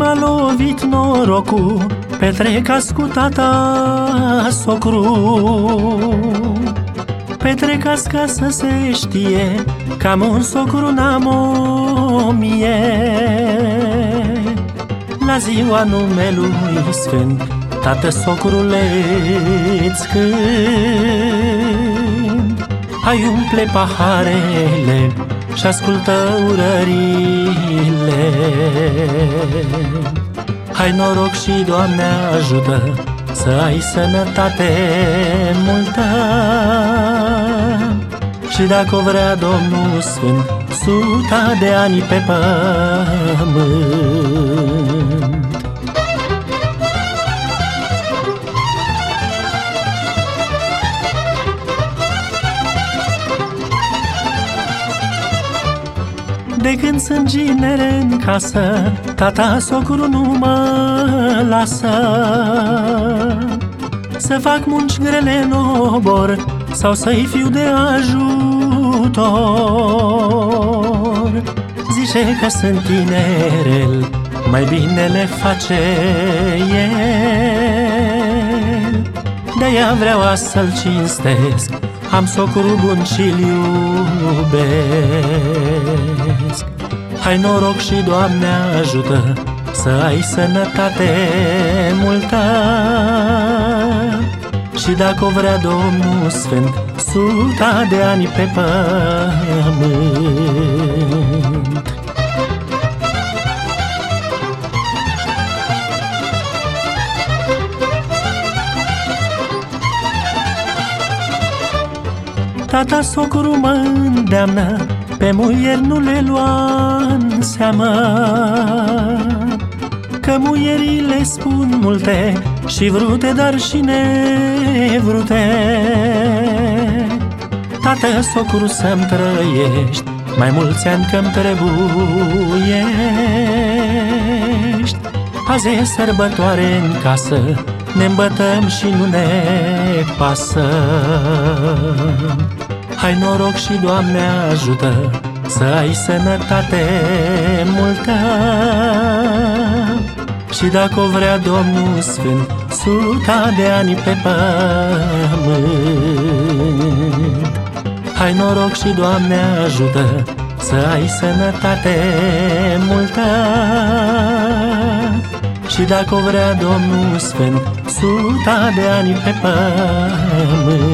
m-a lovit norocul Petrecați cu tata socru Petrecați ca să se știe Că am un socru, n-am o mie. La ziua numelui sfânt Tată socruleț îți cânt Hai umple paharele și ascultă urările. Hai noroc și Doamne ajută Să ai sănătate multă. Și dacă o vrea Domnul Sfânt Suta de ani pe pământ De când sunt ginere în casă Tata socru nu mă lasă. Să fac munci grele în obor Sau să-i fiu de ajutor. Zice că sunt tinerel Mai bine le face el De-aia vreau să-l cinstesc. Am socru bun și-l iubesc. Hai noroc și Doamne ajută Să ai sănătate multă. Și dacă o vrea Domnul Sfânt Suta de ani pe pământ Tata socru mă îndeamnă Pe muier nu le lua în seamă Că muierile spun multe Și vrute, dar și nevrute. Tată socru să-mi trăiești Mai mulți ani că-mi trebuiești. Azi e sărbătoare în casă ne îmbătăm și nu ne pasă Hai noroc și Doamne ajută Să ai sănătate multă. Și dacă o vrea Domnul Sfânt Suta de ani pe pământ. Hai noroc și Doamne ajută Să ai sănătate multă și dacă o vrea Domnul Sfânt Suta de ani pe pământ